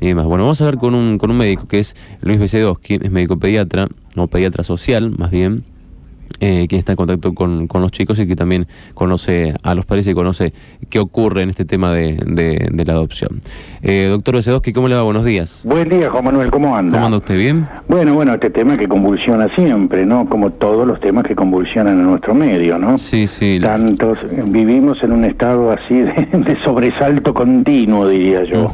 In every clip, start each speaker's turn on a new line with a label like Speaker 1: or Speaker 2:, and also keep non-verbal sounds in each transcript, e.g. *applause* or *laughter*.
Speaker 1: y demás. Bueno, vamos a hablar con un, con un médico que es Luis Becedoski, es médico pediatra, o pediatra social más bien, eh, quien está en contacto con, con, los chicos y que también conoce a los padres y conoce qué ocurre en este tema de, de, la adopción. Eh, doctor Besedoski, ¿cómo le va? Buenos días.
Speaker 2: Buen día, Juan Manuel, ¿cómo anda?
Speaker 1: ¿Cómo anda usted? ¿Bien?
Speaker 2: Bueno, bueno, este tema que convulsiona siempre, ¿no? Como todos los temas que convulsionan en nuestro medio, ¿no?
Speaker 1: Sí, sí.
Speaker 2: Tantos, vivimos en un estado así de, sobresalto continuo, diría yo.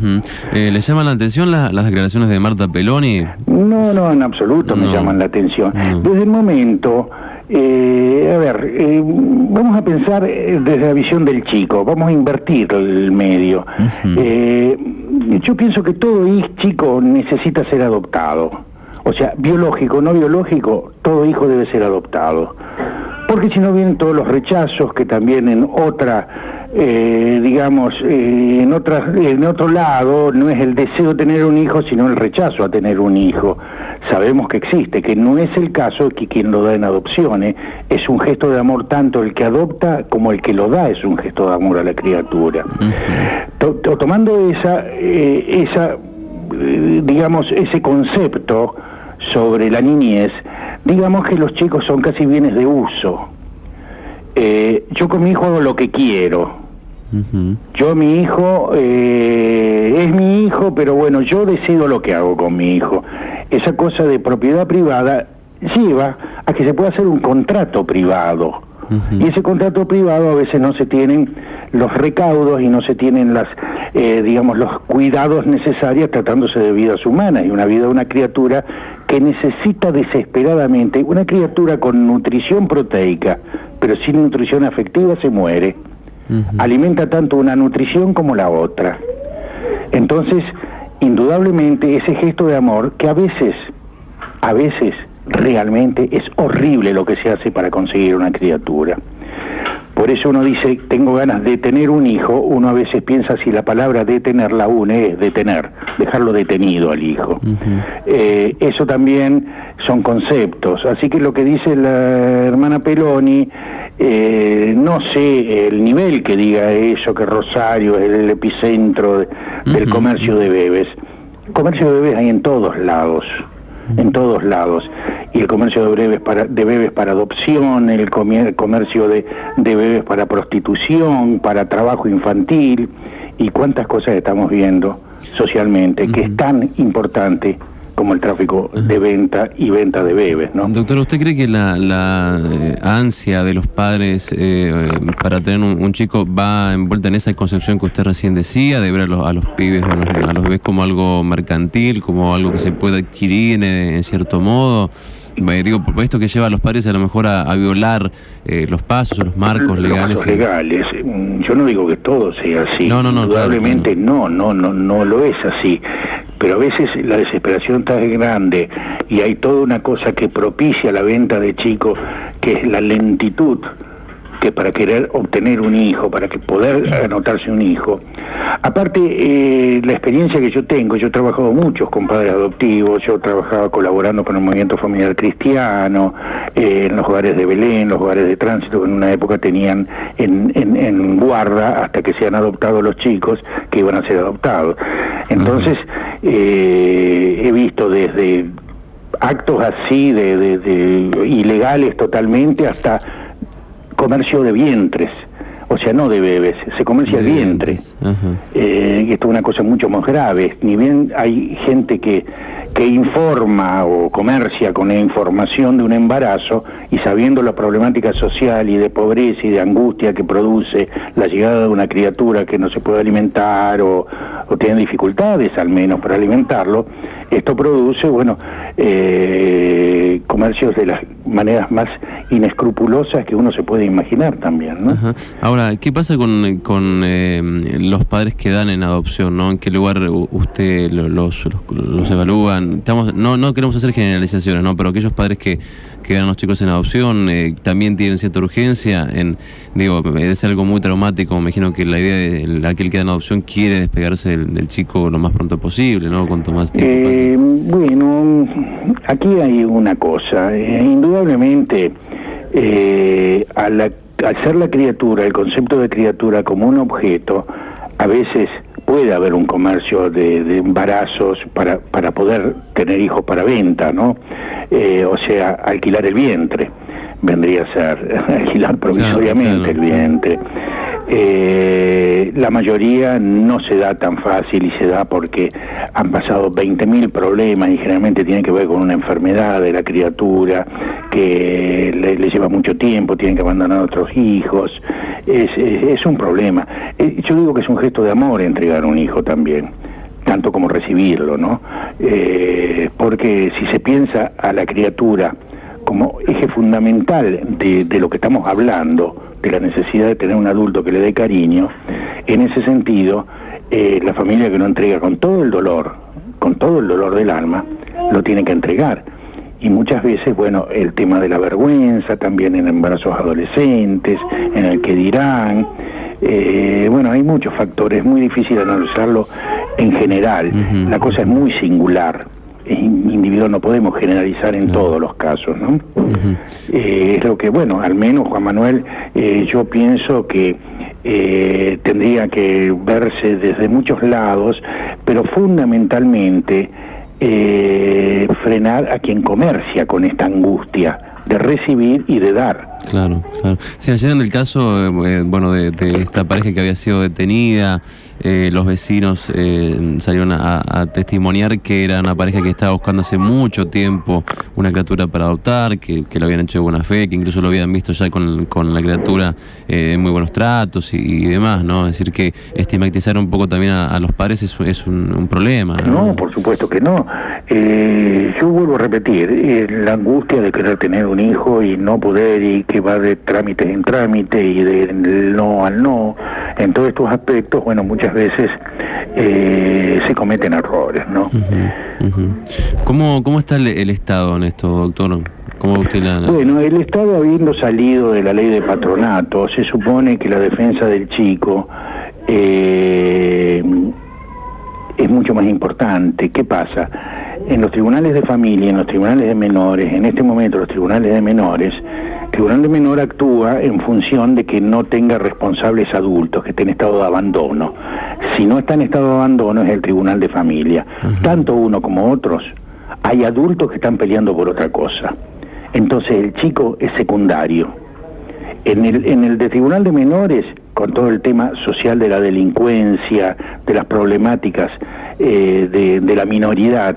Speaker 1: eh, ¿Le llaman la atención las declaraciones de Marta Peloni?
Speaker 2: No, no, en absoluto me llaman la atención. Desde el momento eh, a ver, eh, vamos a pensar eh, desde la visión del chico, vamos a invertir el medio. Eh, yo pienso que todo chico necesita ser adoptado. O sea, biológico, no biológico, todo hijo debe ser adoptado. Porque si no vienen todos los rechazos que también en otra digamos, en, otra, en otro lado no es el deseo de tener un hijo, sino el rechazo a tener un hijo. Sabemos que existe, que no es el caso que quien lo da en adopciones es un gesto de amor tanto el que adopta como el que lo da es un gesto de amor a la criatura. tomando esa, eh, esa digamos, ese concepto sobre la niñez, digamos que los chicos son casi bienes de uso. yo con mi hijo hago lo que quiero, yo, mi hijo, eh, es mi hijo, pero bueno, yo decido lo que hago con mi hijo. Esa cosa de propiedad privada lleva a que se pueda hacer un contrato privado. Y ese contrato privado a veces no se tienen los recaudos y no se tienen las, eh, digamos, los cuidados necesarios tratándose de vidas humanas y una vida de una criatura que necesita desesperadamente, una criatura con nutrición proteica, pero sin nutrición afectiva se muere alimenta tanto una nutrición como la otra. Entonces, indudablemente ese gesto de amor que a veces, a veces realmente es horrible lo que se hace para conseguir una criatura. Por eso uno dice, tengo ganas de tener un hijo, uno a veces piensa si la palabra detener la une es detener, dejarlo detenido al hijo. Eh, eso también son conceptos. Así que lo que dice la hermana Peloni, eh, no sé el nivel que diga eso, que Rosario es el epicentro del comercio de bebés. comercio de bebés hay en todos lados en todos lados. Y el comercio de bebés para, de bebés para adopción, el comercio de, de bebés para prostitución, para trabajo infantil, y cuántas cosas estamos viendo socialmente, que es tan importante como el tráfico de venta y venta de bebés, ¿no?
Speaker 1: Doctor, ¿usted cree que la, eh, ansia de los padres eh, para tener un, chico va envuelta en esa concepción que usted recién decía, de ver a los, a los pibes, a los, a los, bebés como algo mercantil, como algo que se puede adquirir en cierto modo? digo, por esto que lleva a los padres a lo mejor a, violar eh, los pasos o los marcos legales.
Speaker 2: Los legales. Mm, yo no digo que todo sea así. No, no, no. Indudablemente no, no, no, no lo es así. Pero a veces la desesperación está grande y hay toda una cosa que propicia la venta de chicos, que es la lentitud que para querer obtener un hijo, para que poder anotarse un hijo. Aparte, eh, la experiencia que yo tengo, yo he trabajado muchos con padres adoptivos, yo trabajaba colaborando con el movimiento familiar cristiano, eh, en los hogares de Belén, los hogares de tránsito que en una época tenían en, en, guarda hasta que se han adoptado los chicos que iban a ser adoptados. Entonces, eh, he visto desde actos así de, de ilegales totalmente hasta comercio de vientres, o sea, no de bebés, se comercia de vientres. Eh, esto es una cosa mucho más grave. Ni bien hay gente que, que informa o comercia con la información de un embarazo y sabiendo la problemática social y de pobreza y de angustia que produce la llegada de una criatura que no se puede alimentar o, o tiene dificultades al menos para alimentarlo, esto produce, bueno, eh, comercios de las maneras más inescrupulosas que uno se puede imaginar también. ¿no?
Speaker 1: Ahora, ¿qué pasa con, con eh, los padres que dan en adopción? ¿no? ¿En qué lugar usted los, los, evalúan? Estamos, no, no queremos hacer generalizaciones, ¿no? pero aquellos padres que, que dan a los chicos en adopción eh, también tienen cierta urgencia. En, digo, es algo muy traumático. Me imagino que la idea de aquel que da en adopción quiere despegarse del, chico lo más pronto posible, ¿no? Cuanto más tiempo
Speaker 2: eh, Bueno, aquí hay una cosa. indudablemente eh, al ser la criatura, el concepto de criatura como un objeto, a veces puede haber un comercio de, embarazos para, para poder tener hijos para venta, ¿no? Eh, o sea, alquilar el vientre, vendría a ser *laughs* alquilar provisoriamente el vientre. Eh, la mayoría no se da tan fácil y se da porque han pasado 20.000 problemas y generalmente tiene que ver con una enfermedad de la criatura que le, lleva mucho tiempo, tienen que abandonar a otros hijos. Es, es, un problema. Eh, yo digo que es un gesto de amor entregar un hijo también tanto como recibirlo, ¿no? Eh, porque si se piensa a la criatura como eje fundamental de, de, lo que estamos hablando, de la necesidad de tener un adulto que le dé cariño, en ese sentido, eh, la familia que no entrega con todo el dolor, con todo el dolor del alma, lo tiene que entregar. Y muchas veces, bueno, el tema de la vergüenza, también en embarazos adolescentes, en el que dirán, eh, bueno, hay muchos factores, es muy difícil analizarlo en general, la cosa es muy singular individual, no podemos generalizar en todos los casos, ¿no? Eh, es lo que, bueno, al menos Juan Manuel, eh, yo pienso que eh, tendría que verse desde muchos lados, pero fundamentalmente frenar a quien comercia con esta angustia de recibir y de dar.
Speaker 1: Claro, claro. Sí, ayer en el caso, bueno, de, esta pareja que había sido detenida, eh, los vecinos eh, salieron a, testimoniar que era una pareja que estaba buscando hace mucho tiempo una criatura para adoptar, que, lo habían hecho de buena fe, que incluso lo habían visto ya con, la criatura eh, en muy buenos tratos y, demás, ¿no? Es decir, que estigmatizar un poco también a, los padres es, un, problema.
Speaker 2: ¿no? por supuesto que no. yo vuelvo a repetir, la angustia de querer tener un hijo y no poder y que va de trámites en trámite y de no al no, en todos estos aspectos, bueno, muchas veces eh, se cometen errores, ¿no?
Speaker 1: ¿Cómo, ¿Cómo está el, Estado en esto, doctor? ¿Cómo usted
Speaker 2: Bueno, el Estado habiendo salido de la ley de patronato, se supone que la defensa del chico eh, es mucho más importante. ¿Qué pasa? En los tribunales de familia, en los tribunales de menores, en este momento los tribunales de menores, tribunal de menor actúa en función de que no tenga responsables adultos, que esté en estado de abandono. Si no está en estado de abandono es el tribunal de familia. Tanto uno como otros, hay adultos que están peleando por otra cosa. Entonces el chico es secundario. En el, en el de tribunal de menores, con todo el tema social de la delincuencia, de las problemáticas eh, de, la minoridad,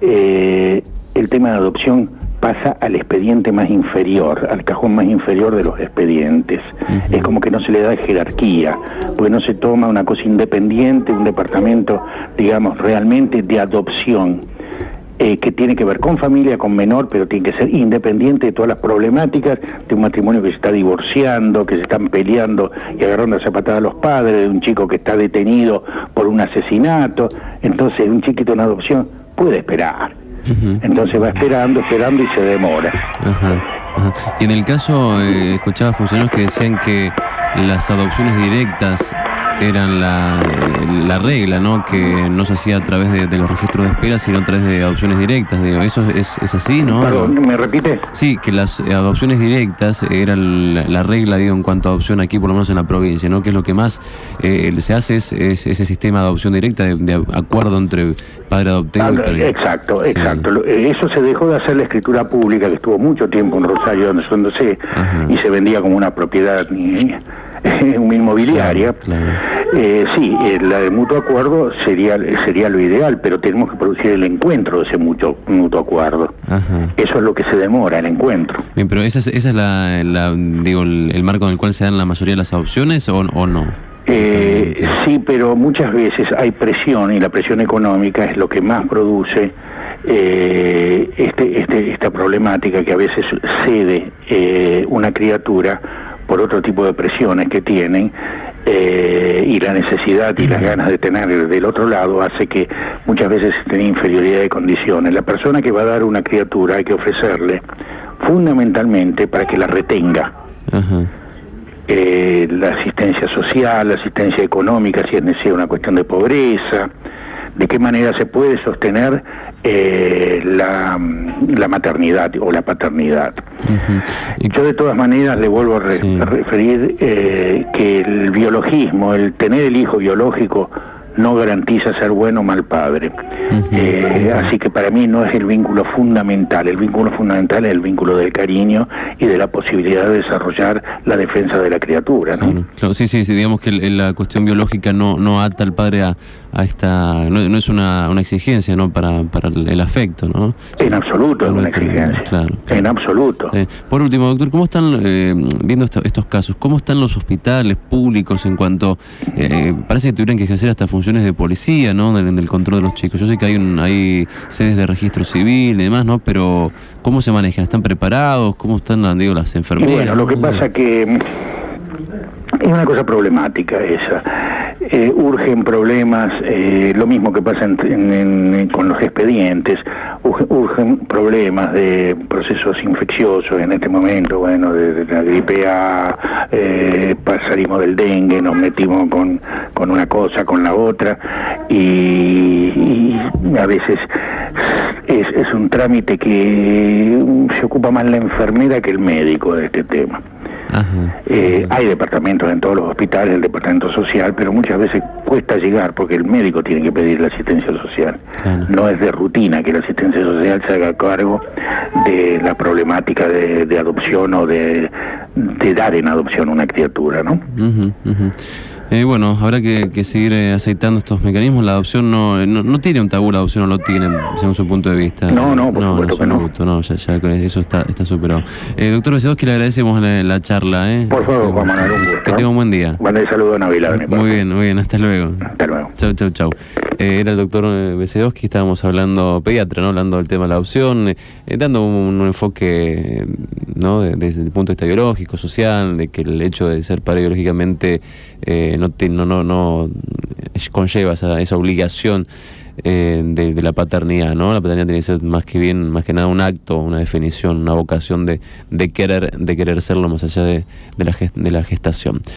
Speaker 2: eh, el tema de adopción pasa al expediente más inferior, al cajón más inferior de los expedientes. Es como que no se le da jerarquía, porque no se toma una cosa independiente, un departamento, digamos, realmente de adopción. Eh, que tiene que ver con familia, con menor, pero tiene que ser independiente de todas las problemáticas de un matrimonio que se está divorciando, que se están peleando y agarrando a zapatada a los padres, de un chico que está detenido por un asesinato. Entonces, un chiquito en adopción puede esperar entonces va esperando, esperando y se demora.
Speaker 1: Y en el caso, eh, escuchaba funcionarios que decían que las adopciones directas eran la, regla, ¿no? Que no se hacía a través de, los registros de espera, sino a través de adopciones directas. Digo. Eso es, es así, ¿no?
Speaker 2: ¿Me repite?
Speaker 1: Sí, que las adopciones directas eran la, regla, digo, en cuanto a adopción aquí, por lo menos en la provincia, ¿no? Que es lo que más eh, se hace es, ese sistema de adopción directa, de, acuerdo entre padre adoptivo y padre.
Speaker 2: Exacto, exacto. Eh, eso se dejó de hacer la escritura pública, que estuvo mucho tiempo en Rosario, donde, donde se, y se vendía como una propiedad *laughs* una inmobiliaria. Eh, sí, el, mutuo acuerdo sería sería lo ideal, pero tenemos que producir el encuentro de ese mutuo, mutuo acuerdo. Eso es lo que se demora, el encuentro.
Speaker 1: Bien, pero esa es, esa es la, digo, el, marco en el cual se dan la mayoría de las adopciones o, no?
Speaker 2: Eh, sí, pero muchas veces hay presión y la presión económica es lo que más produce eh, este, este, esta problemática que a veces cede eh, una criatura por otro tipo de presiones que tienen eh, y la necesidad y las ganas de tener del otro lado hace que muchas veces tenga inferioridad de condiciones. La persona que va a dar una criatura hay que ofrecerle fundamentalmente para que la retenga. Eh, la asistencia social, la asistencia económica, si es necesaria una cuestión de pobreza, de qué manera se puede sostener eh, la, maternidad o la paternidad. Yo de todas maneras le vuelvo a, referir eh, que el biologismo, el tener el hijo biológico, no garantiza ser bueno o mal padre. Eh, así que para mí no es el vínculo fundamental, el vínculo fundamental es el vínculo del cariño y de la posibilidad de desarrollar la defensa de la criatura.
Speaker 1: ¿no? sí, sí, sí, digamos que la cuestión biológica no, no ata al padre a, a esta, no, es una, una, exigencia ¿no? para, para el, afecto, ¿no?
Speaker 2: En absoluto es una exigencia, claro, en absoluto.
Speaker 1: por último, doctor, ¿cómo están, eh, viendo estos casos, cómo están los hospitales públicos en cuanto, eh, parece que tuvieran que ejercer hasta funciones de policía, ¿no? Del, del control de los chicos. Yo sé que hay, un, hay sedes de registro civil y demás, ¿no? Pero ¿cómo se manejan? ¿Están preparados? ¿Cómo están, digo, las enfermeras?
Speaker 2: Bueno, lo que pasa que es una cosa problemática esa. Eh, urgen problemas, eh, lo mismo que pasa con los expedientes, urgen problemas de procesos infecciosos en este momento, bueno, de, la gripe A, eh, salimos del dengue, nos metimos con, con una cosa, con la otra, y, a veces es, es un trámite que se ocupa más la enfermera que el médico de este tema. Eh, hay departamentos en todos los hospitales, el departamento social, pero muchas veces cuesta llegar porque el médico tiene que pedir la asistencia social. No es de rutina que la asistencia social se haga cargo de la problemática de, adopción o de, dar en adopción una criatura, ¿no?
Speaker 1: Eh, bueno, habrá que, seguir eh, aceitando estos mecanismos. La adopción no, no, tiene un tabú, la adopción no lo tiene, según su punto de vista.
Speaker 2: No, no, por supuesto que no.
Speaker 1: no, ya, ya eso está, está superado. Eh, doctor que le agradecemos la, charla.
Speaker 2: Eh. Por favor, Juan Manuel, un gusto.
Speaker 1: Que tenga un buen día.
Speaker 2: Buen saludo a Navidad.
Speaker 1: Muy bien, muy bien, hasta luego.
Speaker 2: Hasta luego.
Speaker 1: Chau, chau, chau. Eh, era el doctor Besedowski, estábamos hablando, pediatra, ¿no? hablando del tema de la adopción, dando un, enfoque ¿no? desde el punto de vista biológico, social, de que el hecho de ser padre biológicamente eh, no, no, no, conlleva esa, esa obligación eh, de, la paternidad, ¿no? La paternidad tiene que ser más que bien, más que nada un acto, una definición, una vocación de, de querer, de querer serlo más allá de, de, la, de la gestación.